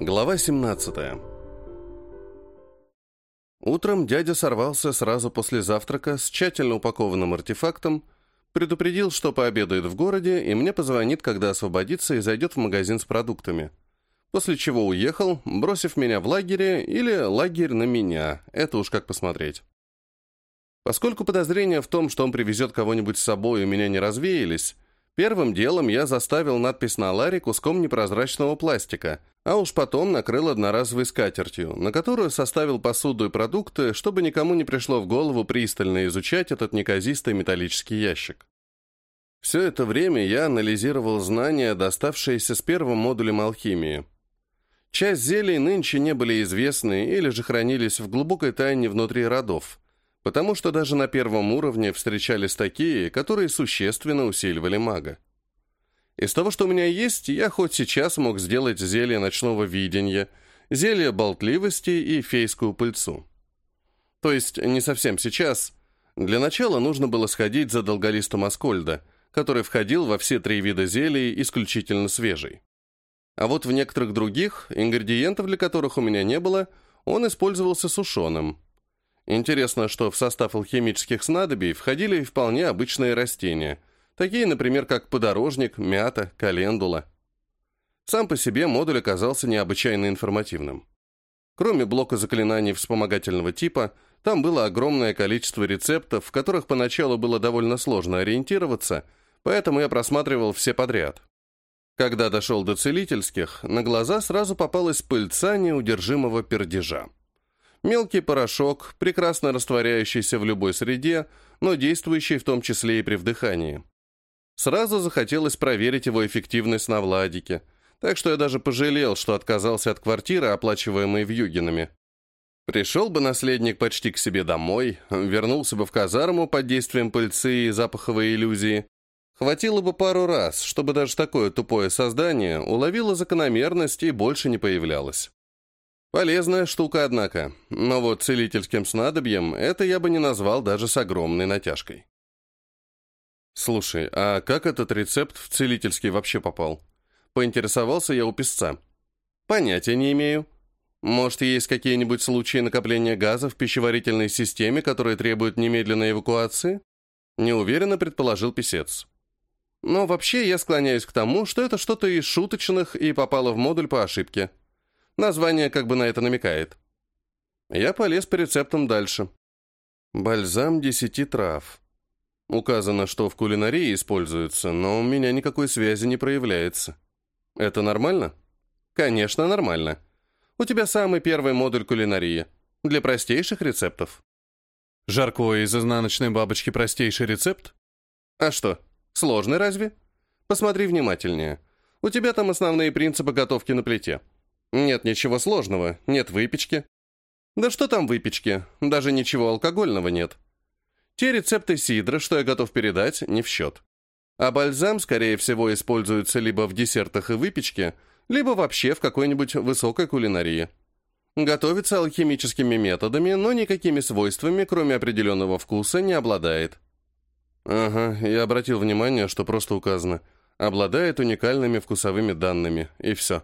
Глава 17 Утром дядя сорвался сразу после завтрака с тщательно упакованным артефактом, предупредил, что пообедает в городе, и мне позвонит, когда освободится и зайдет в магазин с продуктами. После чего уехал, бросив меня в лагере или лагерь на меня, это уж как посмотреть. Поскольку подозрения в том, что он привезет кого-нибудь с собой, у меня не развеялись, первым делом я заставил надпись на ларе куском непрозрачного пластика, а уж потом накрыл одноразовой скатертью, на которую составил посуду и продукты, чтобы никому не пришло в голову пристально изучать этот неказистый металлический ящик. Все это время я анализировал знания, доставшиеся с первым модулем алхимии. Часть зелий нынче не были известны или же хранились в глубокой тайне внутри родов, потому что даже на первом уровне встречались такие, которые существенно усиливали мага. Из того, что у меня есть, я хоть сейчас мог сделать зелье ночного видения, зелье болтливости и фейскую пыльцу. То есть не совсем сейчас. Для начала нужно было сходить за долголистом Аскольда, который входил во все три вида зелий исключительно свежий. А вот в некоторых других, ингредиентов для которых у меня не было, он использовался сушеным. Интересно, что в состав алхимических снадобий входили вполне обычные растения – Такие, например, как подорожник, мята, календула. Сам по себе модуль оказался необычайно информативным. Кроме блока заклинаний вспомогательного типа, там было огромное количество рецептов, в которых поначалу было довольно сложно ориентироваться, поэтому я просматривал все подряд. Когда дошел до целительских, на глаза сразу попалась пыльца неудержимого пердежа. Мелкий порошок, прекрасно растворяющийся в любой среде, но действующий в том числе и при вдыхании. Сразу захотелось проверить его эффективность на Владике, так что я даже пожалел, что отказался от квартиры, оплачиваемой Вьюгинами. Пришел бы наследник почти к себе домой, вернулся бы в казарму под действием пыльцы и запаховой иллюзии. Хватило бы пару раз, чтобы даже такое тупое создание уловило закономерность и больше не появлялось. Полезная штука, однако, но вот целительским снадобьем это я бы не назвал даже с огромной натяжкой. «Слушай, а как этот рецепт в целительский вообще попал?» Поинтересовался я у писца. «Понятия не имею. Может, есть какие-нибудь случаи накопления газа в пищеварительной системе, которые требуют немедленной эвакуации?» Неуверенно предположил писец. Но вообще я склоняюсь к тому, что это что-то из шуточных и попало в модуль по ошибке. Название как бы на это намекает. Я полез по рецептам дальше. Бальзам десяти трав. Указано, что в кулинарии используется, но у меня никакой связи не проявляется. Это нормально? Конечно, нормально. У тебя самый первый модуль кулинарии. Для простейших рецептов. Жаркое из изнаночной бабочки простейший рецепт? А что, сложный разве? Посмотри внимательнее. У тебя там основные принципы готовки на плите. Нет ничего сложного, нет выпечки. Да что там выпечки, даже ничего алкогольного нет. Те рецепты сидра, что я готов передать, не в счет. А бальзам, скорее всего, используется либо в десертах и выпечке, либо вообще в какой-нибудь высокой кулинарии. Готовится алхимическими методами, но никакими свойствами, кроме определенного вкуса, не обладает. Ага, я обратил внимание, что просто указано. Обладает уникальными вкусовыми данными, и все.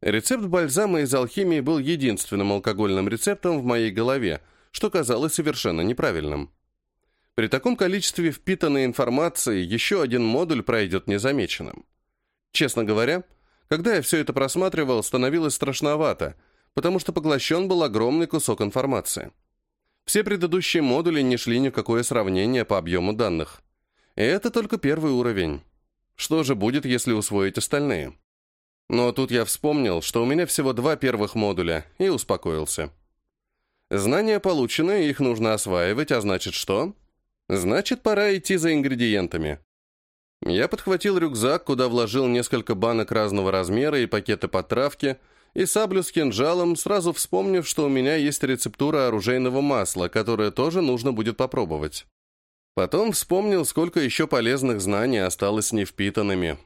Рецепт бальзама из алхимии был единственным алкогольным рецептом в моей голове, что казалось совершенно неправильным. При таком количестве впитанной информации еще один модуль пройдет незамеченным. Честно говоря, когда я все это просматривал, становилось страшновато, потому что поглощен был огромный кусок информации. Все предыдущие модули не шли ни в какое сравнение по объему данных. И это только первый уровень. Что же будет, если усвоить остальные? Но тут я вспомнил, что у меня всего два первых модуля, и успокоился. Знания получены, их нужно осваивать, а значит что? Значит, пора идти за ингредиентами. Я подхватил рюкзак, куда вложил несколько банок разного размера и пакеты подтравки, и саблю с кинжалом, сразу вспомнив, что у меня есть рецептура оружейного масла, которое тоже нужно будет попробовать. Потом вспомнил, сколько еще полезных знаний осталось невпитанными.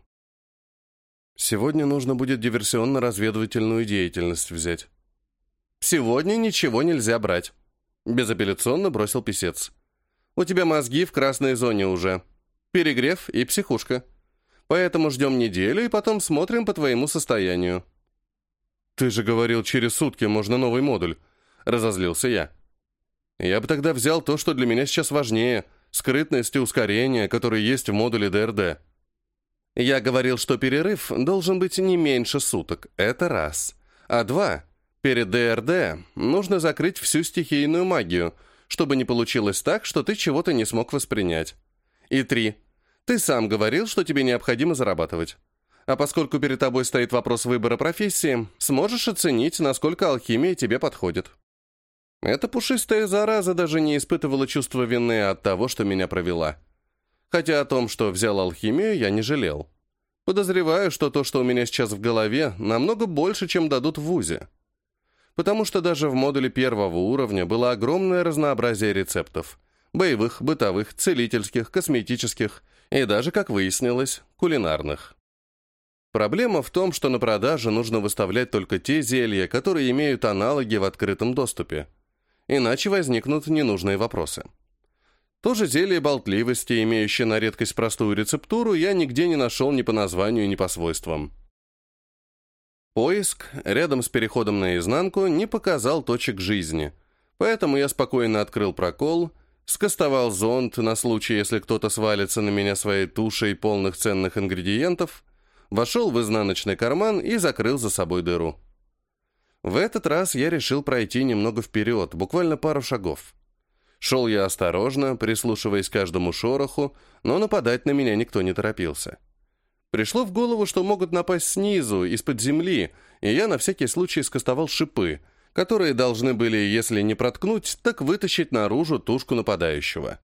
Сегодня нужно будет диверсионно-разведывательную деятельность взять. Сегодня ничего нельзя брать. Безапелляционно бросил писец. У тебя мозги в красной зоне уже. Перегрев и психушка. Поэтому ждем неделю и потом смотрим по твоему состоянию. «Ты же говорил, через сутки можно новый модуль», — разозлился я. «Я бы тогда взял то, что для меня сейчас важнее — скрытность и ускорение, которые есть в модуле ДРД». Я говорил, что перерыв должен быть не меньше суток. Это раз. А два. Перед ДРД нужно закрыть всю стихийную магию, чтобы не получилось так, что ты чего-то не смог воспринять. И три. Ты сам говорил, что тебе необходимо зарабатывать. А поскольку перед тобой стоит вопрос выбора профессии, сможешь оценить, насколько алхимия тебе подходит. Эта пушистая зараза даже не испытывала чувства вины от того, что меня провела. Хотя о том, что взял алхимию, я не жалел. Подозреваю, что то, что у меня сейчас в голове, намного больше, чем дадут в ВУЗе. Потому что даже в модуле первого уровня было огромное разнообразие рецептов. Боевых, бытовых, целительских, косметических и даже, как выяснилось, кулинарных. Проблема в том, что на продаже нужно выставлять только те зелья, которые имеют аналоги в открытом доступе. Иначе возникнут ненужные вопросы. Тоже зелье болтливости, имеющее на редкость простую рецептуру, я нигде не нашел ни по названию, ни по свойствам. Поиск рядом с переходом на изнанку не показал точек жизни, поэтому я спокойно открыл прокол, скостовал зонт на случай, если кто-то свалится на меня своей тушей полных ценных ингредиентов, вошел в изнаночный карман и закрыл за собой дыру. В этот раз я решил пройти немного вперед, буквально пару шагов. Шел я осторожно, прислушиваясь к каждому шороху, но нападать на меня никто не торопился. Пришло в голову, что могут напасть снизу, из-под земли, и я на всякий случай скостовал шипы, которые должны были, если не проткнуть, так вытащить наружу тушку нападающего.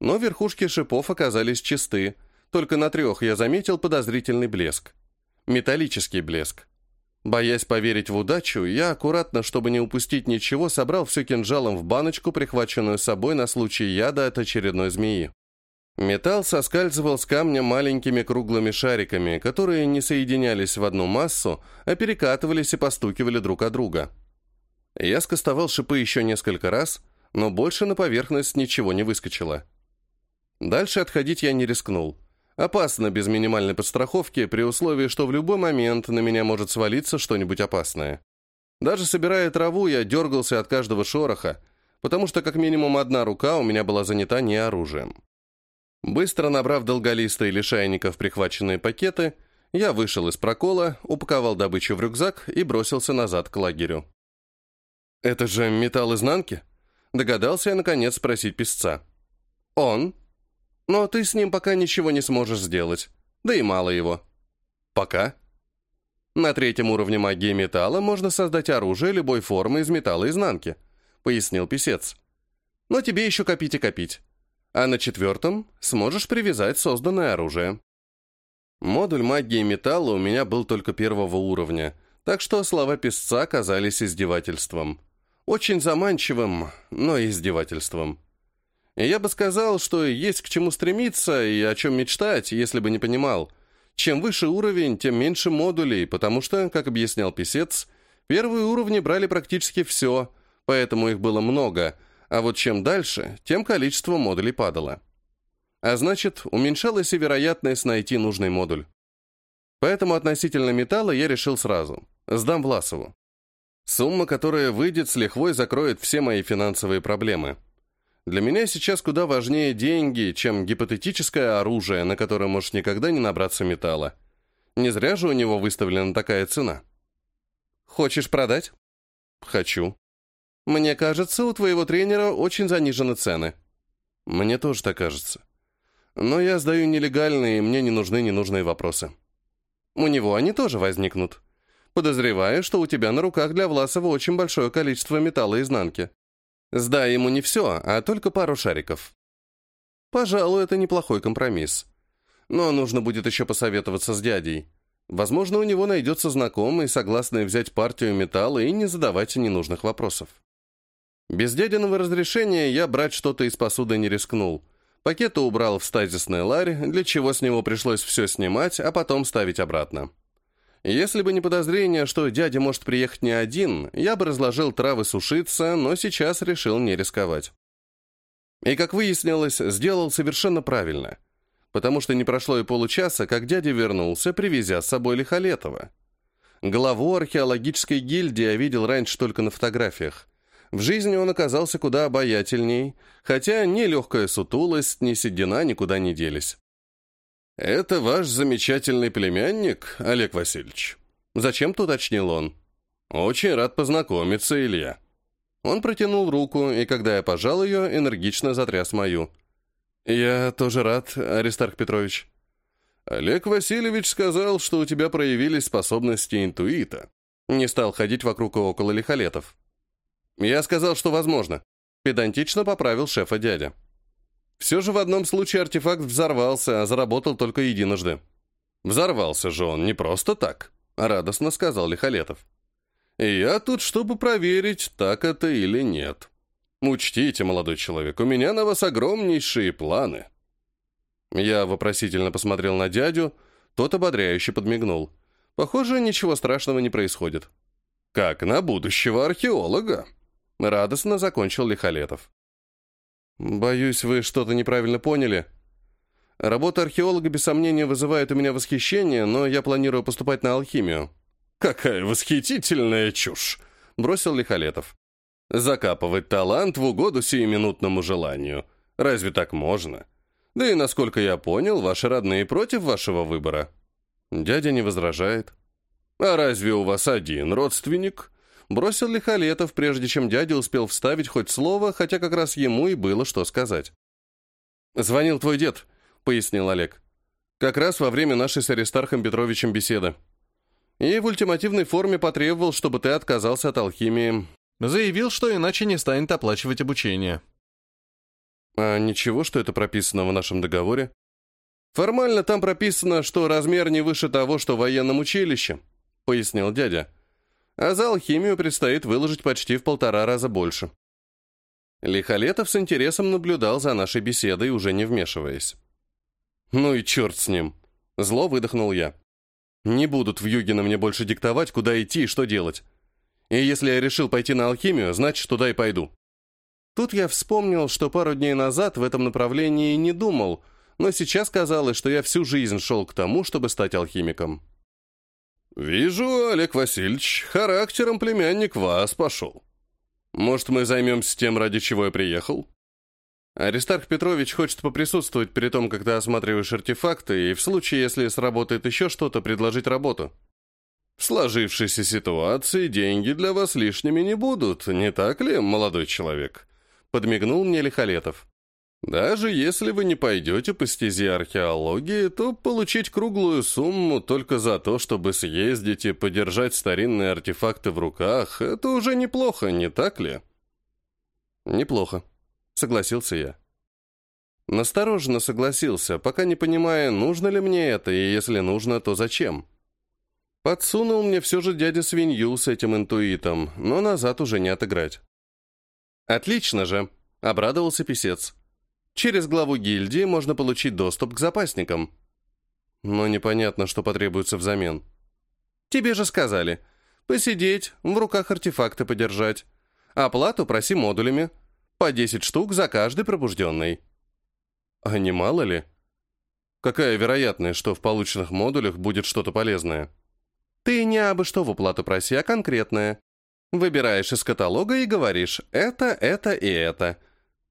Но верхушки шипов оказались чисты, только на трех я заметил подозрительный блеск. Металлический блеск. Боясь поверить в удачу, я аккуратно, чтобы не упустить ничего, собрал все кинжалом в баночку, прихваченную с собой на случай яда от очередной змеи. Металл соскальзывал с камня маленькими круглыми шариками, которые не соединялись в одну массу, а перекатывались и постукивали друг от друга. Я скостовал шипы еще несколько раз, но больше на поверхность ничего не выскочило. Дальше отходить я не рискнул. Опасно без минимальной подстраховки, при условии, что в любой момент на меня может свалиться что-нибудь опасное. Даже собирая траву, я дергался от каждого шороха, потому что как минимум одна рука у меня была занята не оружием. Быстро набрав долголиста и лишайников прихваченные пакеты, я вышел из прокола, упаковал добычу в рюкзак и бросился назад к лагерю. «Это же металл изнанки?» Догадался я, наконец, спросить песца. «Он?» Но ты с ним пока ничего не сможешь сделать. Да и мало его. Пока. На третьем уровне магии металла можно создать оружие любой формы из металла изнанки, пояснил писец. Но тебе еще копить и копить. А на четвертом сможешь привязать созданное оружие. Модуль магии металла у меня был только первого уровня, так что слова писца казались издевательством. Очень заманчивым, но издевательством. Я бы сказал, что есть к чему стремиться и о чем мечтать, если бы не понимал. Чем выше уровень, тем меньше модулей, потому что, как объяснял писец, первые уровни брали практически все, поэтому их было много, а вот чем дальше, тем количество модулей падало. А значит, уменьшалась и вероятность найти нужный модуль. Поэтому относительно металла я решил сразу. Сдам Власову. Сумма, которая выйдет, с лихвой закроет все мои финансовые проблемы. Для меня сейчас куда важнее деньги, чем гипотетическое оружие, на которое может никогда не набраться металла. Не зря же у него выставлена такая цена. Хочешь продать? Хочу. Мне кажется, у твоего тренера очень занижены цены. Мне тоже так кажется. Но я сдаю нелегальные, мне не нужны ненужные вопросы. У него они тоже возникнут. Подозреваю, что у тебя на руках для Власова очень большое количество металла изнанки. Сдай ему не все, а только пару шариков. Пожалуй, это неплохой компромисс. Но нужно будет еще посоветоваться с дядей. Возможно, у него найдется знакомый, согласный взять партию металла и не задавать ненужных вопросов. Без дядиного разрешения я брать что-то из посуды не рискнул. Пакеты убрал в стазисный ларь, для чего с него пришлось все снимать, а потом ставить обратно. Если бы не подозрение, что дядя может приехать не один, я бы разложил травы сушиться, но сейчас решил не рисковать. И, как выяснилось, сделал совершенно правильно, потому что не прошло и получаса, как дядя вернулся, привезя с собой Лихолетова. Главу археологической гильдии я видел раньше только на фотографиях. В жизни он оказался куда обаятельней, хотя ни легкая сутулость, ни седина никуда не делись. «Это ваш замечательный племянник, Олег Васильевич?» Зачем-то уточнил он. «Очень рад познакомиться, Илья». Он протянул руку, и когда я пожал ее, энергично затряс мою. «Я тоже рад, Аристарх Петрович». «Олег Васильевич сказал, что у тебя проявились способности интуита». Не стал ходить вокруг и около лихолетов. «Я сказал, что возможно». Педантично поправил шефа дядя. Все же в одном случае артефакт взорвался, а заработал только единожды. «Взорвался же он не просто так», — радостно сказал Лихолетов. «И я тут, чтобы проверить, так это или нет. Учтите, молодой человек, у меня на вас огромнейшие планы». Я вопросительно посмотрел на дядю, тот ободряюще подмигнул. Похоже, ничего страшного не происходит. «Как на будущего археолога», — радостно закончил Лихолетов. «Боюсь, вы что-то неправильно поняли. Работа археолога, без сомнения, вызывает у меня восхищение, но я планирую поступать на алхимию». «Какая восхитительная чушь!» — бросил Лихолетов. «Закапывать талант в угоду сиюминутному желанию. Разве так можно? Да и, насколько я понял, ваши родные против вашего выбора». Дядя не возражает. «А разве у вас один родственник?» Бросил Лихолетов, прежде чем дядя успел вставить хоть слово, хотя как раз ему и было что сказать. «Звонил твой дед», — пояснил Олег. «Как раз во время нашей с Аристархом Петровичем беседы. И в ультимативной форме потребовал, чтобы ты отказался от алхимии. Заявил, что иначе не станет оплачивать обучение». «А ничего, что это прописано в нашем договоре?» «Формально там прописано, что размер не выше того, что в военном училище», — пояснил дядя. «А за алхимию предстоит выложить почти в полтора раза больше». Лихолетов с интересом наблюдал за нашей беседой, уже не вмешиваясь. «Ну и черт с ним!» — зло выдохнул я. «Не будут в Югина мне больше диктовать, куда идти и что делать. И если я решил пойти на алхимию, значит, туда и пойду». Тут я вспомнил, что пару дней назад в этом направлении не думал — но сейчас казалось, что я всю жизнь шел к тому, чтобы стать алхимиком. «Вижу, Олег Васильевич, характером племянник вас пошел. Может, мы займемся тем, ради чего я приехал?» Аристарх Петрович хочет поприсутствовать при том, ты осматриваешь артефакты, и в случае, если сработает еще что-то, предложить работу. В сложившейся ситуации деньги для вас лишними не будут, не так ли, молодой человек?» Подмигнул мне Лихолетов. Даже если вы не пойдете по стезе археологии, то получить круглую сумму только за то, чтобы съездить и подержать старинные артефакты в руках, это уже неплохо, не так ли? Неплохо, согласился я. Настороженно согласился, пока не понимая, нужно ли мне это, и если нужно, то зачем. Подсунул мне все же дядя свинью с этим интуитом, но назад уже не отыграть. «Отлично же!» — обрадовался писец. Через главу гильдии можно получить доступ к запасникам. Но непонятно, что потребуется взамен. Тебе же сказали. Посидеть, в руках артефакты подержать. Оплату проси модулями. По 10 штук за каждый пробужденный. А не мало ли? Какая вероятность, что в полученных модулях будет что-то полезное? Ты не абы что в уплату проси, а конкретное. Выбираешь из каталога и говоришь «это, это и это».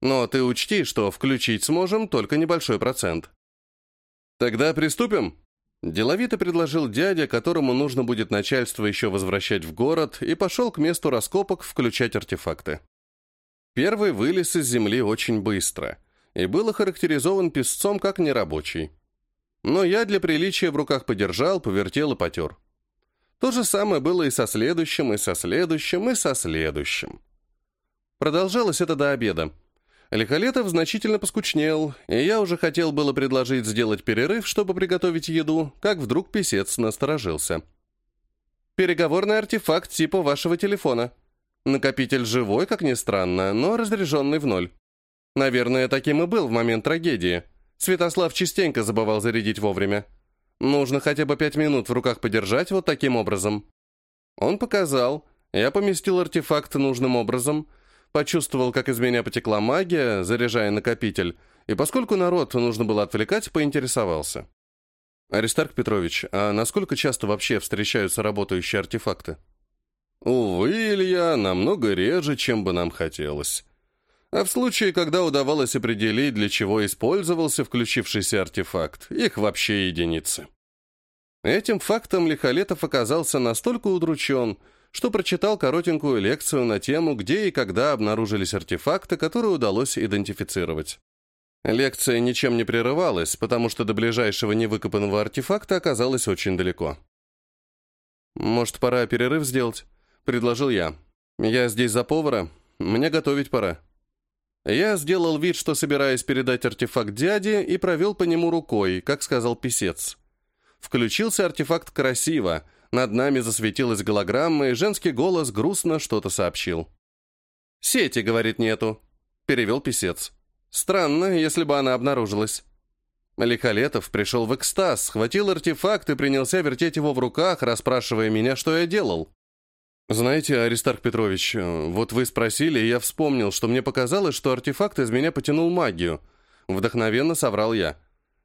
Но ты учти, что включить сможем только небольшой процент. Тогда приступим. Деловито предложил дядя, которому нужно будет начальство еще возвращать в город, и пошел к месту раскопок включать артефакты. Первый вылез из земли очень быстро и был охарактеризован песцом как нерабочий. Но я для приличия в руках подержал, повертел и потер. То же самое было и со следующим, и со следующим, и со следующим. Продолжалось это до обеда. Лихолетов значительно поскучнел, и я уже хотел было предложить сделать перерыв, чтобы приготовить еду, как вдруг писец насторожился. «Переговорный артефакт типа вашего телефона. Накопитель живой, как ни странно, но разряженный в ноль. Наверное, таким и был в момент трагедии. Святослав частенько забывал зарядить вовремя. Нужно хотя бы пять минут в руках подержать вот таким образом». Он показал. Я поместил артефакт нужным образом — Почувствовал, как из меня потекла магия, заряжая накопитель, и поскольку народ нужно было отвлекать, поинтересовался. Аристарх Петрович, а насколько часто вообще встречаются работающие артефакты? Увы, Илья, намного реже, чем бы нам хотелось. А в случае, когда удавалось определить, для чего использовался включившийся артефакт, их вообще единицы. Этим фактом Лихолетов оказался настолько удручен, что прочитал коротенькую лекцию на тему, где и когда обнаружились артефакты, которые удалось идентифицировать. Лекция ничем не прерывалась, потому что до ближайшего невыкопанного артефакта оказалось очень далеко. «Может, пора перерыв сделать?» — предложил я. «Я здесь за повара, мне готовить пора». Я сделал вид, что собираюсь передать артефакт дяде, и провел по нему рукой, как сказал писец. Включился артефакт красиво, над нами засветилась голограмма, и женский голос грустно что-то сообщил. «Сети, — говорит, — нету», — перевел писец. «Странно, если бы она обнаружилась». Лихолетов пришел в экстаз, схватил артефакт и принялся вертеть его в руках, расспрашивая меня, что я делал. «Знаете, Аристарх Петрович, вот вы спросили, и я вспомнил, что мне показалось, что артефакт из меня потянул магию». Вдохновенно соврал я.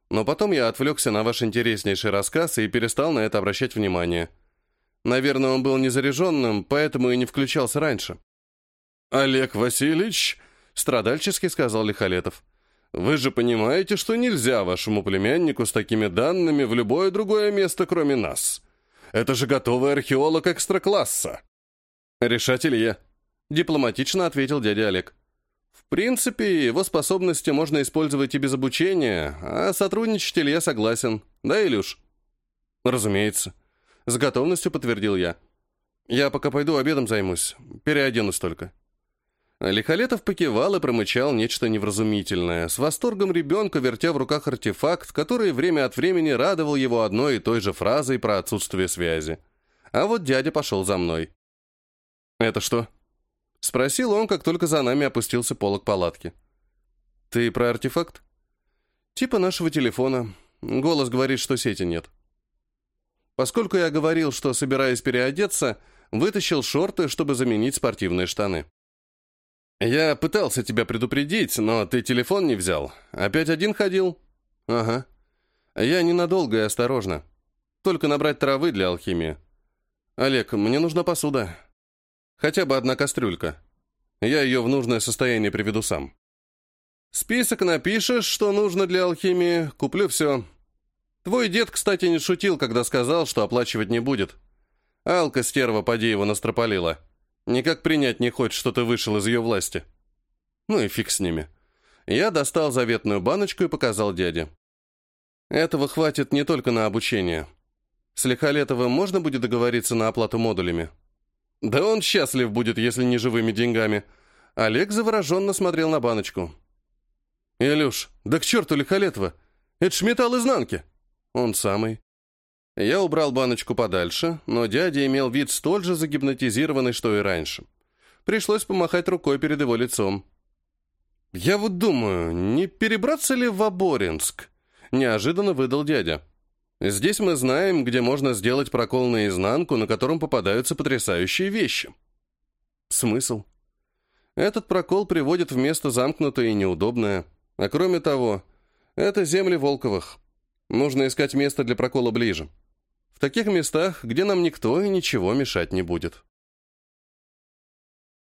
Но потом я отвлекся на ваш интереснейший рассказ и перестал на это обращать внимание. Наверное, он был незаряженным, поэтому и не включался раньше. «Олег Васильевич», — страдальчески сказал Лихолетов, «вы же понимаете, что нельзя вашему племяннику с такими данными в любое другое место, кроме нас. Это же готовый археолог экстракласса». «Решатель я», — дипломатично ответил дядя Олег. «В принципе, его способности можно использовать и без обучения, а сотрудничать я согласен. Да, Илюш?» «Разумеется», — с готовностью подтвердил я. «Я пока пойду обедом займусь, переоденусь только». Лихолетов покивал и промычал нечто невразумительное, с восторгом ребенка вертя в руках артефакт, который время от времени радовал его одной и той же фразой про отсутствие связи. А вот дядя пошел за мной. «Это что?» — спросил он, как только за нами опустился полок палатки. «Ты про артефакт?» «Типа нашего телефона. Голос говорит, что сети нет». Поскольку я говорил, что собираюсь переодеться, вытащил шорты, чтобы заменить спортивные штаны. «Я пытался тебя предупредить, но ты телефон не взял. Опять один ходил?» «Ага. Я ненадолго и осторожно. Только набрать травы для алхимии. Олег, мне нужна посуда. Хотя бы одна кастрюлька. Я ее в нужное состояние приведу сам. Список напишешь, что нужно для алхимии, куплю все. Твой дед, кстати, не шутил, когда сказал, что оплачивать не будет. Алка стерва поди его настропалила. Никак принять не хочет, что ты вышел из ее власти. Ну и фиг с ними. Я достал заветную баночку и показал дяде. Этого хватит не только на обучение. С Лихолетовым можно будет договориться на оплату модулями? Да он счастлив будет, если не живыми деньгами. Олег завороженно смотрел на баночку. «Илюш, да к черту Лихолетова! Это ж металл изнанки!» «Он самый». Я убрал баночку подальше, но дядя имел вид столь же загипнотизированный, что и раньше. Пришлось помахать рукой перед его лицом. «Я вот думаю, не перебраться ли в Аборинск?» Неожиданно выдал дядя. Здесь мы знаем, где можно сделать прокол наизнанку, на котором попадаются потрясающие вещи. Смысл? Этот прокол приводит в место замкнутое и неудобное. А кроме того, это земли Волковых. Нужно искать место для прокола ближе. В таких местах, где нам никто и ничего мешать не будет.